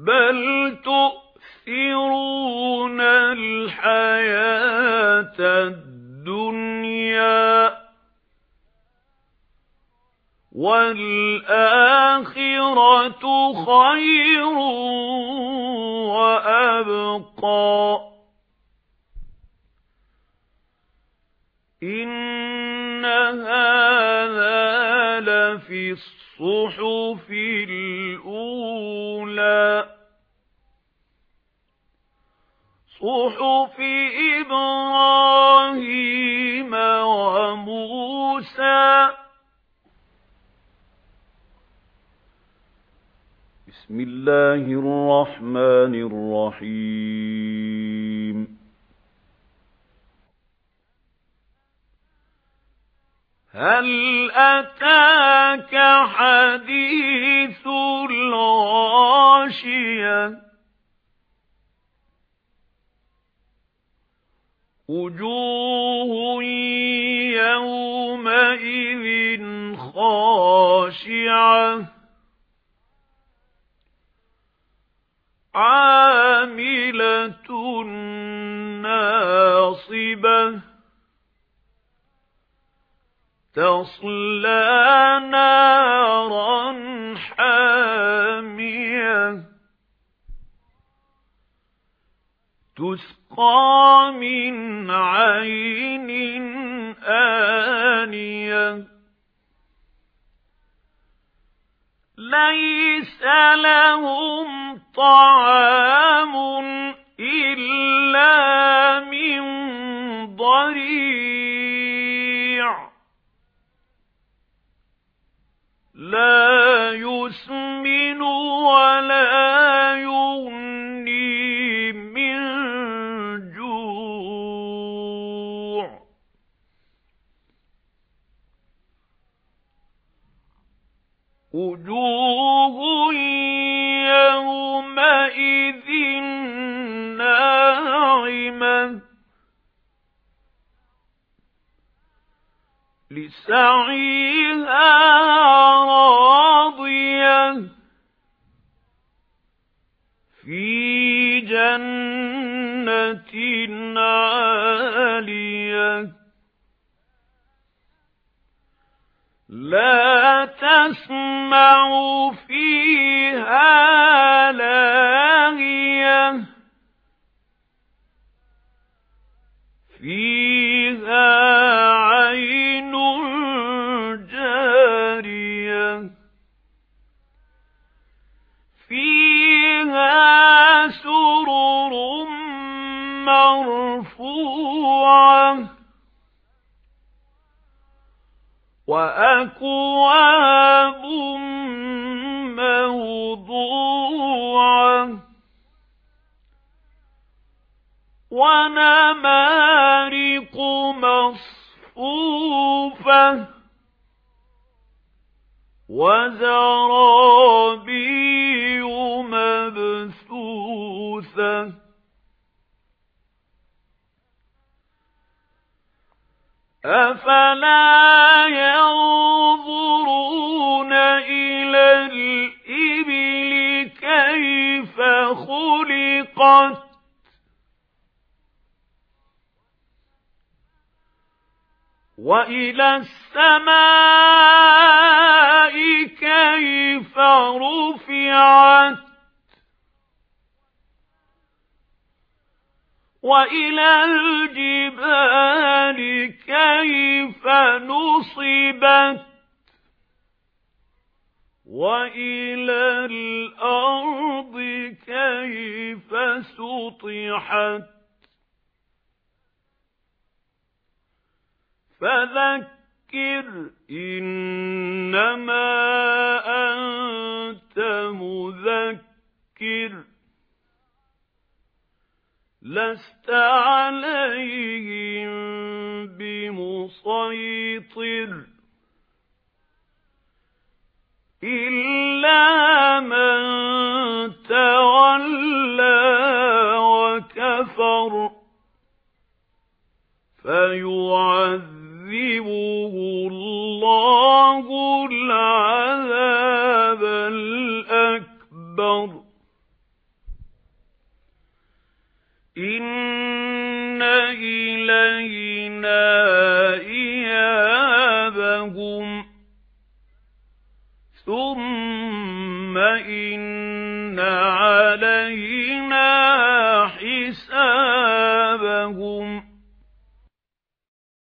بَلْ تُؤْثِرُونَ الْحَيَاةَ الدُّنْيَا وَالْآخِرَةُ خَيْرٌ وَأَبْقَى إِنَّ هَذَا لَفِي الصُّحُفِ الْأُولَى صُحُفِ إِبْرَاهِيمَ وَمُوسَى. بسم الله الرحمن الرحيم. هل أتاك حديث وجوه يومئذ خاشعة. عاملة ناصبة. تصلى نارا تسقى من عين آنية. ليس لهم طعام إلا وجوه يومئذ ناعمة. لسعيها راضية. في جنة عالية. لا تسمع فيها لاغية. فيها وَأَكْوَابٌ مَّوْضُوعَةٌ وَنَمَارِقُ مَصْفُوفَةٌ وَزَرَابِيُّ مَبْثُوثَةٌ أَفَلَا يَنظُرُونَ وَإِلَى السَّمَاءِ كَيْفَ رُفِعَتْ. وَإِلَى الْجِبَالِ كَيْفَ نُصِبَتْ. وَإِلَى الْأَرْضِ كَيْفَ سُطِحَتْ. فَذَكِّرْ إِنَّمَا أَنْتَ مُذَكِّرٌ. لَسْتَ عَلَيْهِمْ بِمُصَيْطِرٍ إِنَّ إِلَيْنَا إِيَابَهُمْ ثُمَّ إِنَّ